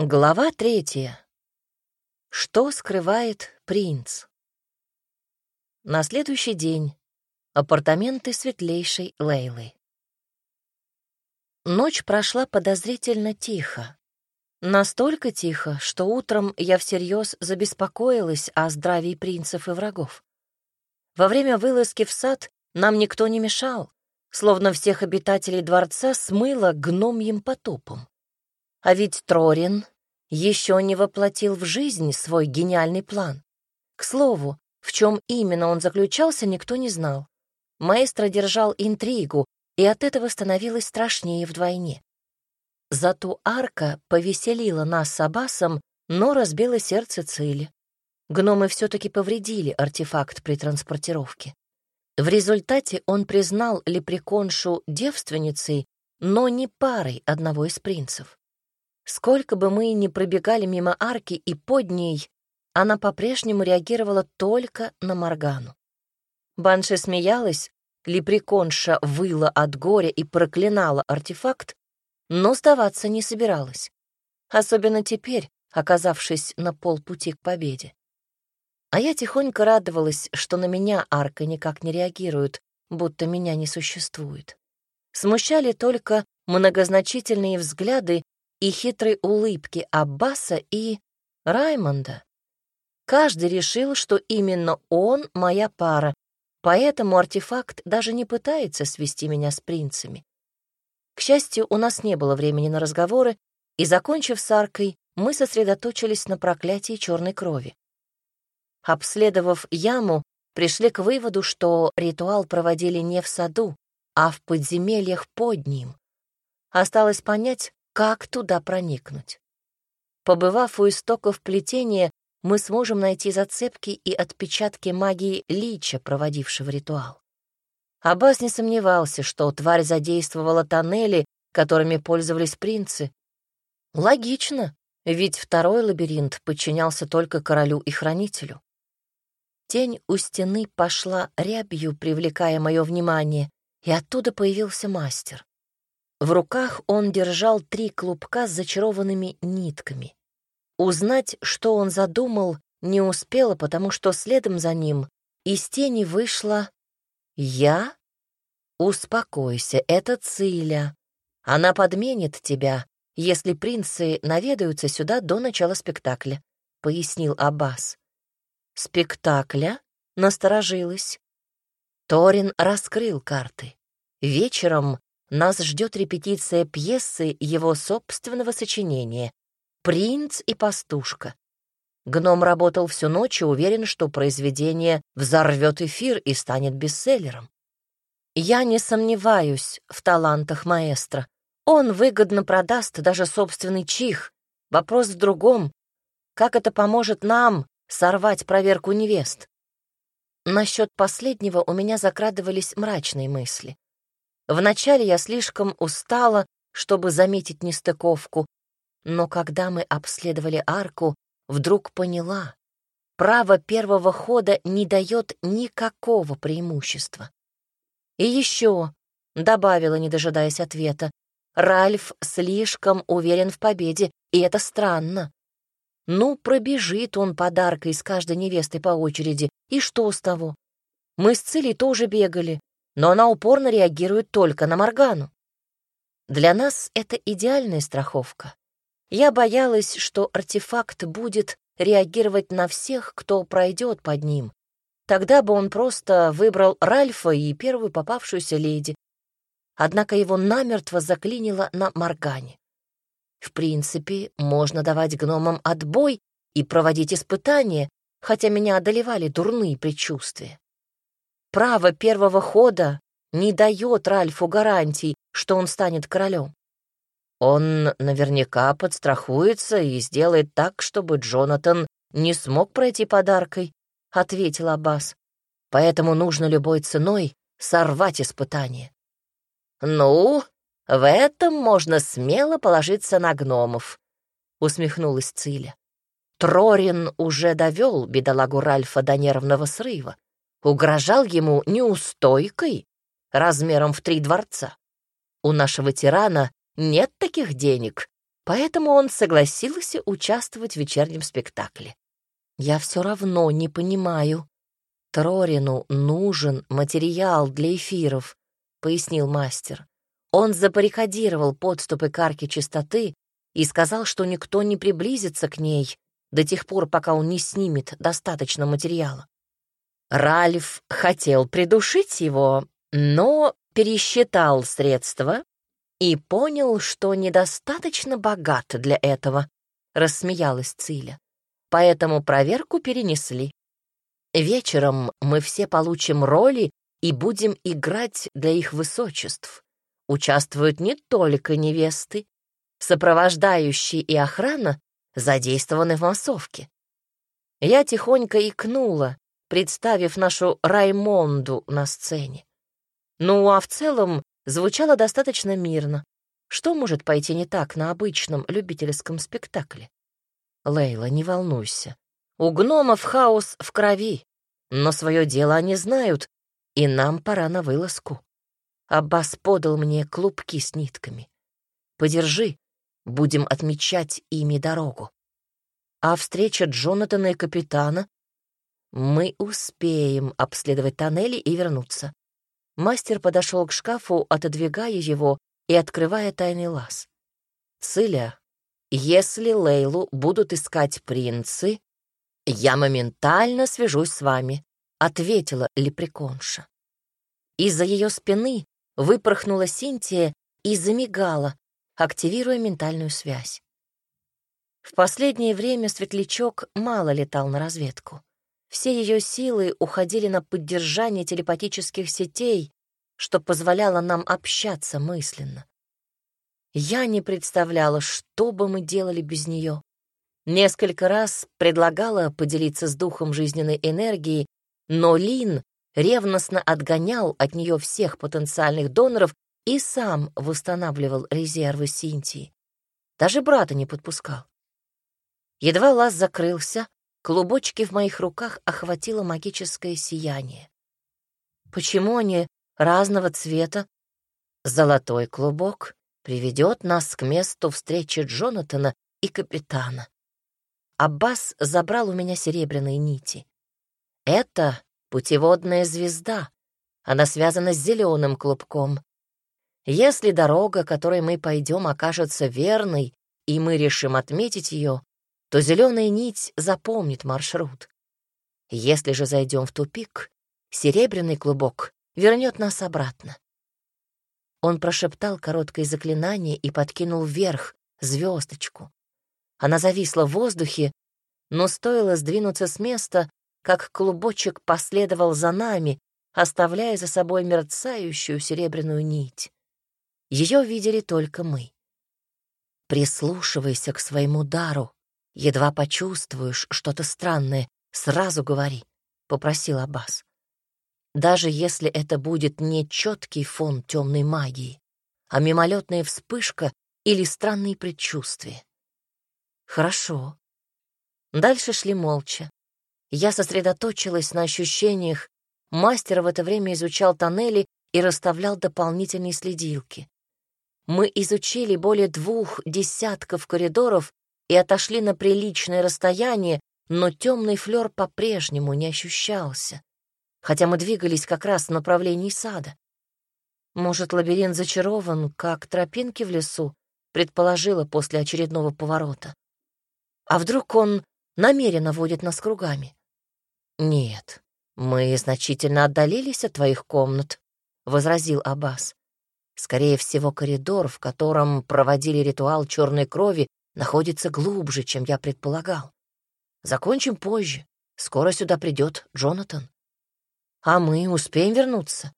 Глава третья. Что скрывает принц? На следующий день. Апартаменты светлейшей Лейлы. Ночь прошла подозрительно тихо. Настолько тихо, что утром я всерьез забеспокоилась о здравии принцев и врагов. Во время вылазки в сад нам никто не мешал, словно всех обитателей дворца смыло гномьим потопом. А ведь Трорин еще не воплотил в жизнь свой гениальный план. К слову, в чем именно он заключался, никто не знал. Маэстро держал интригу, и от этого становилось страшнее вдвойне. Зато арка повеселила нас с Абасом, но разбила сердце Цили. Гномы все-таки повредили артефакт при транспортировке. В результате он признал лепреконшу девственницей, но не парой одного из принцев. Сколько бы мы ни пробегали мимо арки и под ней, она по-прежнему реагировала только на Моргану. Банши смеялась, лепреконша выла от горя и проклинала артефакт, но сдаваться не собиралась. Особенно теперь, оказавшись на полпути к победе. А я тихонько радовалась, что на меня арка никак не реагирует, будто меня не существует. Смущали только многозначительные взгляды и хитрой улыбки Аббаса и Раймонда. Каждый решил, что именно он моя пара, поэтому артефакт даже не пытается свести меня с принцами. К счастью, у нас не было времени на разговоры, и, закончив с аркой, мы сосредоточились на проклятии черной крови. Обследовав яму, пришли к выводу, что ритуал проводили не в саду, а в подземельях под ним. Осталось понять, как туда проникнуть? Побывав у истоков плетения, мы сможем найти зацепки и отпечатки магии Лича, проводившего ритуал. Аббас не сомневался, что тварь задействовала тоннели, которыми пользовались принцы. Логично, ведь второй лабиринт подчинялся только королю и хранителю. Тень у стены пошла рябью, привлекая мое внимание, и оттуда появился мастер. В руках он держал три клубка с зачарованными нитками. Узнать, что он задумал, не успела, потому что следом за ним из тени вышла «Я?» «Успокойся, это Циля. Она подменит тебя, если принцы наведаются сюда до начала спектакля», — пояснил Аббас. «Спектакля?» — насторожилась. Торин раскрыл карты. Вечером нас ждет репетиция пьесы его собственного сочинения «Принц и пастушка». Гном работал всю ночь и уверен, что произведение взорвет эфир и станет бестселлером. Я не сомневаюсь в талантах маэстро. Он выгодно продаст даже собственный чих. Вопрос в другом. Как это поможет нам сорвать проверку невест? Насчет последнего у меня закрадывались мрачные мысли. Вначале я слишком устала, чтобы заметить нестыковку, но когда мы обследовали арку, вдруг поняла, право первого хода не дает никакого преимущества. И еще, добавила, не дожидаясь ответа, Ральф слишком уверен в победе, и это странно. Ну, пробежит он подаркой с каждой невестой по очереди, и что с того? Мы с Цилей тоже бегали, но она упорно реагирует только на Моргану. Для нас это идеальная страховка. Я боялась, что артефакт будет реагировать на всех, кто пройдет под ним. Тогда бы он просто выбрал Ральфа и первую попавшуюся леди. Однако его намертво заклинило на Моргане. В принципе, можно давать гномам отбой и проводить испытания, хотя меня одолевали дурные предчувствия. Право первого хода не дает Ральфу гарантий, что он станет королем. Он наверняка подстрахуется и сделает так, чтобы Джонатан не смог пройти подаркой, — ответил Аббас. Поэтому нужно любой ценой сорвать испытание. «Ну, в этом можно смело положиться на гномов», — усмехнулась Циля. Трорин уже довел бедолагу Ральфа до нервного срыва угрожал ему неустойкой размером в три дворца. У нашего тирана нет таких денег, Поэтому он согласился участвовать в вечернем спектакле. Я все равно не понимаю. Трорину нужен материал для эфиров, пояснил мастер. Он запарикадировал подступы к арке чистоты и сказал, что никто не приблизится к ней до тех пор, пока он не снимет достаточно материала. Ральф хотел придушить его, но пересчитал средства и понял, что недостаточно богат для этого, рассмеялась Циля. Поэтому проверку перенесли. Вечером мы все получим роли и будем играть для их высочеств. Участвуют не только невесты, сопровождающие и охрана задействованы в массовке. Я тихонько икнула, представив нашу Раймонду на сцене. Ну, а в целом звучало достаточно мирно. Что может пойти не так на обычном любительском спектакле? Лейла, не волнуйся. У гномов хаос в крови, но свое дело они знают, и нам пора на вылазку. Аббас подал мне клубки с нитками. Подержи, будем отмечать ими дорогу. А встреча Джонатана и капитана? Мы успеем обследовать тоннели и вернуться. Мастер подошел к шкафу, отодвигая его и открывая тайный лаз. «Циля, если Лейлу будут искать принцы, я моментально свяжусь с вами», — ответила лепреконша. Из-за ее спины выпорхнула Синтия и замигала, активируя ментальную связь. В последнее время Светлячок мало летал на разведку. Все ее силы уходили на поддержание телепатических сетей, что позволяло нам общаться мысленно. Я не представляла, что бы мы делали без нее. Несколько раз предлагала поделиться с духом жизненной энергии, но Лин ревностно отгонял от нее всех потенциальных доноров и сам восстанавливал резервы Синтии. Даже брата не подпускал. Едва лаз закрылся, Клубочки в моих руках охватило магическое сияние. Почему они разного цвета? Золотой клубок приведет нас к месту встречи Джонатана и капитана. Аббас забрал у меня серебряные нити. Это путеводная звезда. Она связана с зеленым клубком. Если дорога, которой мы пойдем, окажется верной, и мы решим отметить ее, то зеленая нить запомнит маршрут. Если же зайдем в тупик, серебряный клубок вернет нас обратно. Он прошептал короткое заклинание и подкинул вверх звездочку. Она зависла в воздухе, но стоило сдвинуться с места, как клубочек последовал за нами, оставляя за собой мерцающую серебряную нить. Ее видели только мы. Прислушивайся к своему дару, Едва почувствуешь что-то странное, сразу говори, — попросил Аббас. Даже если это будет не четкий фон темной магии, а мимолетная вспышка или странные предчувствия. Хорошо. Дальше шли молча. Я сосредоточилась на ощущениях. Мастер в это время изучал тоннели и расставлял дополнительные следилки. Мы изучили более двух десятков коридоров и отошли на приличное расстояние, но темный флер по-прежнему не ощущался, хотя мы двигались как раз в направлении сада. Может, лабиринт зачарован, как тропинки в лесу, предположила после очередного поворота. А вдруг он намеренно водит нас кругами? Нет, мы значительно отдалились от твоих комнат, возразил Аббас. Скорее всего, коридор, в котором проводили ритуал черной крови, находится глубже, чем я предполагал. Закончим позже. Скоро сюда придет Джонатан. А мы успеем вернуться?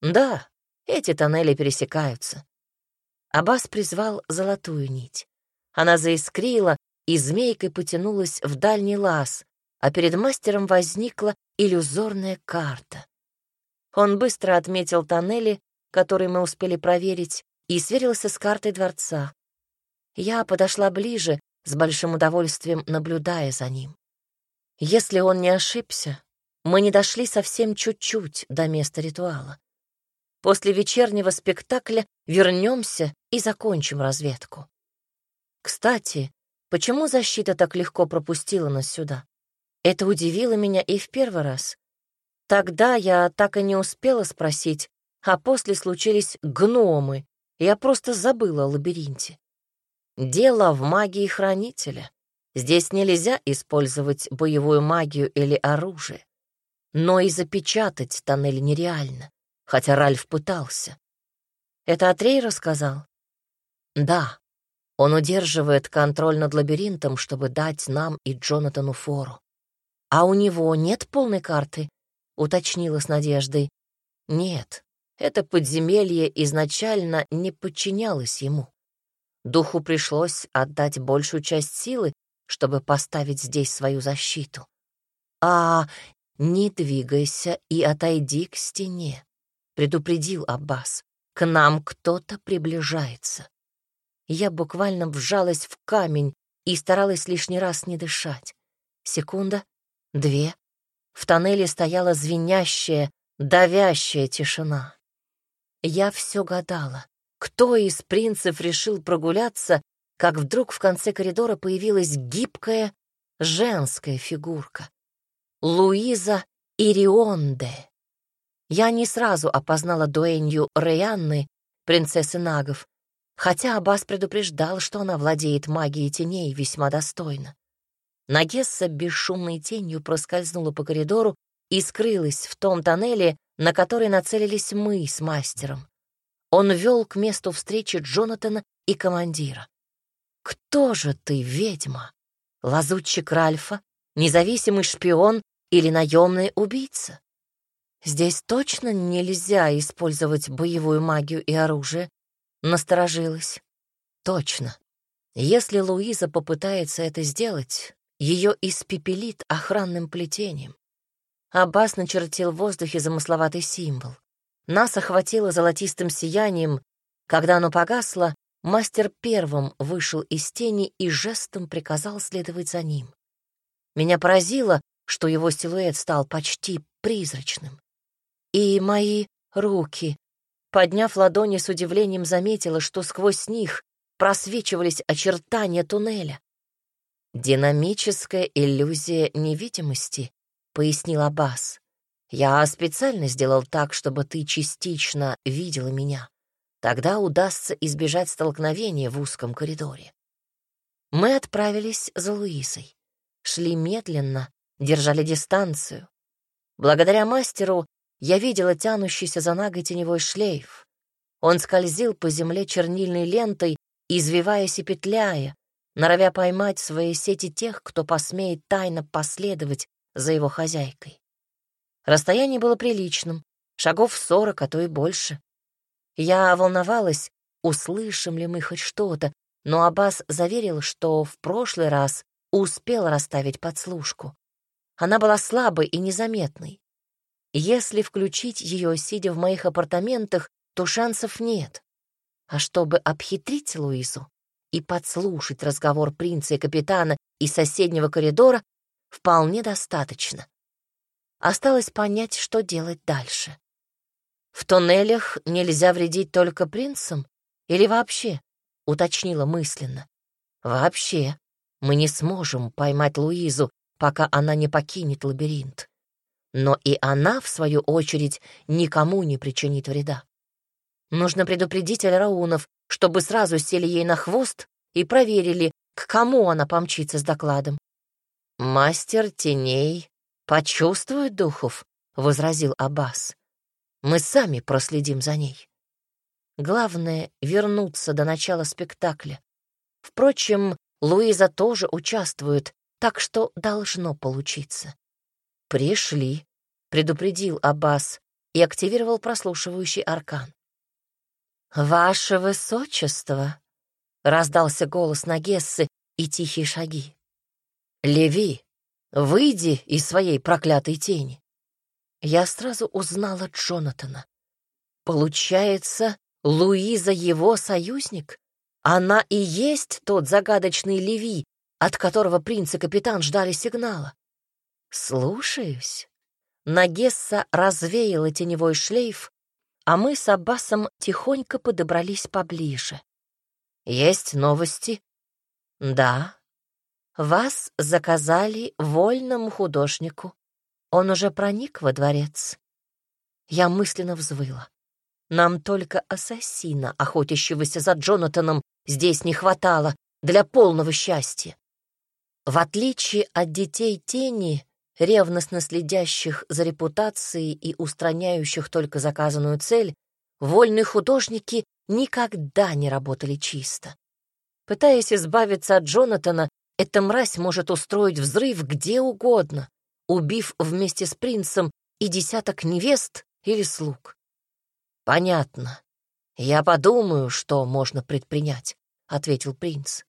Да, эти тоннели пересекаются. Аббас призвал золотую нить. Она заискрила и змейкой потянулась в дальний лаз, а перед мастером возникла иллюзорная карта. Он быстро отметил тоннели, которые мы успели проверить, и сверился с картой дворца. Я подошла ближе, с большим удовольствием наблюдая за ним. Если он не ошибся, мы не дошли совсем чуть-чуть до места ритуала. После вечернего спектакля вернемся и закончим разведку. Кстати, почему защита так легко пропустила нас сюда? Это удивило меня и в первый раз. Тогда я так и не успела спросить, а после случились гномы, я просто забыла о лабиринте. Дело в магии хранителя. Здесь нельзя использовать боевую магию или оружие. Но и запечатать тоннель нереально, хотя Ральф пытался. Это Атрей рассказал? Да. Он удерживает контроль над лабиринтом, чтобы дать нам и Джонатану фору. А у него нет полной карты? Уточнила с надеждой. Нет, это подземелье изначально не подчинялось ему. Духу пришлось отдать большую часть силы, чтобы поставить здесь свою защиту. А не двигайся и отойди к стене, предупредил Аббас. К нам кто-то приближается. Я буквально вжалась в камень и старалась лишний раз не дышать. Секунда, две. В тоннеле стояла звенящая, давящая тишина. Я все гадала, кто из принцев решил прогуляться, как вдруг в конце коридора появилась гибкая женская фигурка. Луиза Ирионде. Я не сразу опознала дуэнью Рейанны, принцессы Нагов, хотя Аббас предупреждал, что она владеет магией теней весьма достойно. Нагесса бесшумной тенью проскользнула по коридору и скрылась в том тоннеле, на который нацелились мы с мастером. Он вел к месту встречи Джонатана и командира. «Кто же ты, ведьма? Лазутчик Ральфа? Независимый шпион или наемный убийца? Здесь точно нельзя использовать боевую магию и оружие?» Насторожилась. «Точно. Если Луиза попытается это сделать, ее испепелит охранным плетением. Аббас начертил в воздухе замысловатый символ. Нас охватило золотистым сиянием. Когда оно погасло, мастер первым вышел из тени и жестом приказал следовать за ним. Меня поразило, что его силуэт стал почти призрачным. И мои руки, подняв ладони с удивлением, заметила, что сквозь них просвечивались очертания туннеля. «Динамическая иллюзия невидимости», — пояснил Аббас. Я специально сделал так, чтобы ты частично видела меня. Тогда удастся избежать столкновения в узком коридоре. Мы отправились за Луисой. Шли медленно, держали дистанцию. Благодаря мастеру я видела тянущийся за ногой теневой шлейф. Он скользил по земле чернильной лентой, извиваясь и петляя, норовя поймать в своей сети тех, кто посмеет тайно последовать за его хозяйкой. Расстояние было приличным, шагов сорок, а то и больше. Я волновалась, услышим ли мы хоть что-то, но Аббас заверил, что в прошлый раз успел расставить подслушку. Она была слабой и незаметной. Если включить ее, сидя в моих апартаментах, то шансов нет. А чтобы обхитрить Луизу и подслушать разговор принца и капитана из соседнего коридора, вполне достаточно. Осталось понять, что делать дальше. В тоннелях нельзя вредить только принцам или вообще, уточнила мысленно. Вообще, мы не сможем поймать Луизу, пока она не покинет лабиринт. Но и она, в свою очередь, никому не причинит вреда. Нужно предупредить Альраунов, чтобы сразу сели ей на хвост и проверили, к кому она помчится с докладом. Мастер теней «Почувствует духов», — возразил Аббас. «Мы сами проследим за ней. Главное — вернуться до начала спектакля. Впрочем, Луиза тоже участвует, так что должно получиться». «Пришли», — предупредил Аббас и активировал прослушивающий аркан. «Ваше высочество!» — раздался голос Нагессы и тихие шаги. «Леви!» Выйди из своей проклятой тени. Я сразу узнала Джонатана. Получается, Луиза его союзник? Она и есть тот загадочный Леви, от которого принц и капитан ждали сигнала. Слушаюсь. Нагесса развеяла теневой шлейф, а мы с Аббасом тихонько подобрались поближе. Есть новости? Да, вас заказали вольному художнику. Он уже проник во дворец. Я мысленно взвыла. Нам только ассасина, охотящегося за Джонатаном, здесь не хватало для полного счастья. В отличие от детей тени, ревностно следящих за репутацией и устраняющих только заказанную цель, вольные художники никогда не работали чисто. Пытаясь избавиться от Джонатана, эта мразь может устроить взрыв где угодно, убив вместе с принцем и десяток невест или слуг. Понятно. Я подумаю, что можно предпринять, ответил принц.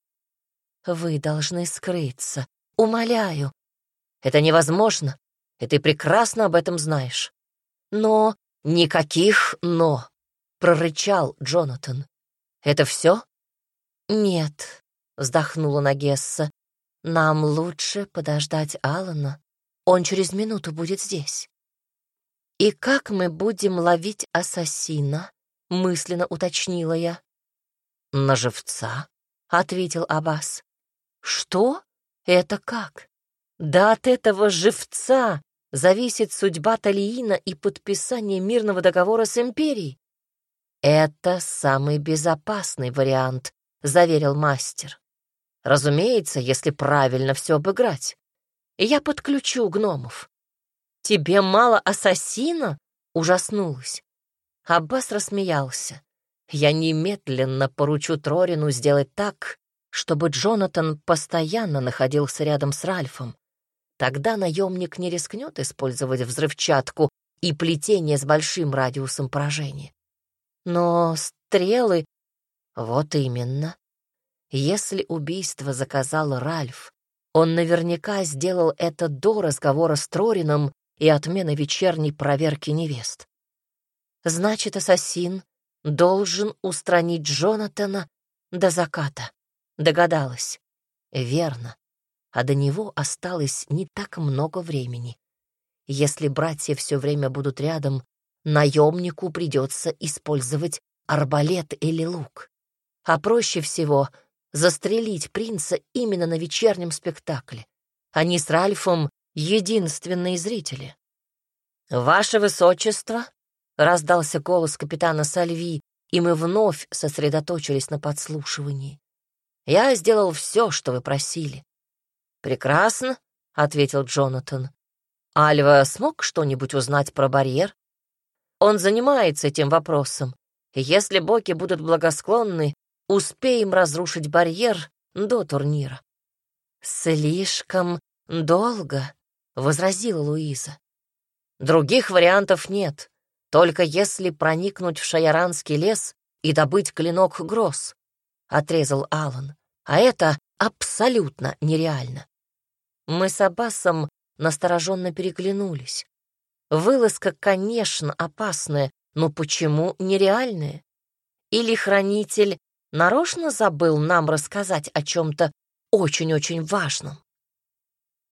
Вы должны скрыться. Умоляю. Это невозможно, и ты прекрасно об этом знаешь. Но никаких «но», — прорычал Джонатан. Это все? Нет, вздохнула Нагесса. Нам лучше подождать Алана. Он через минуту будет здесь. «И как мы будем ловить ассасина?» — мысленно уточнила я. «На живца», — ответил Аббас. «Что? Это как?» «Да от этого живца зависит судьба Талиина и подписание мирного договора с Империей». «Это самый безопасный вариант», — заверил мастер. «Разумеется, если правильно все обыграть. Я подключу гномов. «Тебе мало ассасина?» — ужаснулась. Аббас рассмеялся. «Я немедленно поручу Трорину сделать так, чтобы Джонатан постоянно находился рядом с Ральфом. Тогда наемник не рискнет использовать взрывчатку и плетение с большим радиусом поражения. Но стрелы... Вот именно. Если убийство заказал Ральф, он наверняка сделал это до разговора с Трорином и отмена вечерней проверки невест. Значит, ассасин должен устранить Джонатана до заката. Догадалась. Верно. А до него осталось не так много времени. Если братья все время будут рядом, наемнику придется использовать арбалет или лук. А проще всего застрелить принца именно на вечернем спектакле. Они с Ральфом единственные зрители. «Ваше Высочество!» — раздался голос капитана Сальви, и мы вновь сосредоточились на подслушивании. «Я сделал все, что вы просили». «Прекрасно», — ответил Джонатан. «Альва смог что-нибудь узнать про барьер?» «Он занимается этим вопросом, если боги будут благосклонны, успеем разрушить барьер до турнира». «Слишком долго», — возразила Луиза. «Других вариантов нет, только если проникнуть в Шаяранский лес и добыть клинок Гросс», — отрезал Алан. «А это абсолютно нереально». Мы с Аббасом настороженно переглянулись. Вылазка, конечно, опасная, но почему нереальная? Или хранитель нарочно забыл нам рассказать о чем-то очень-очень важном?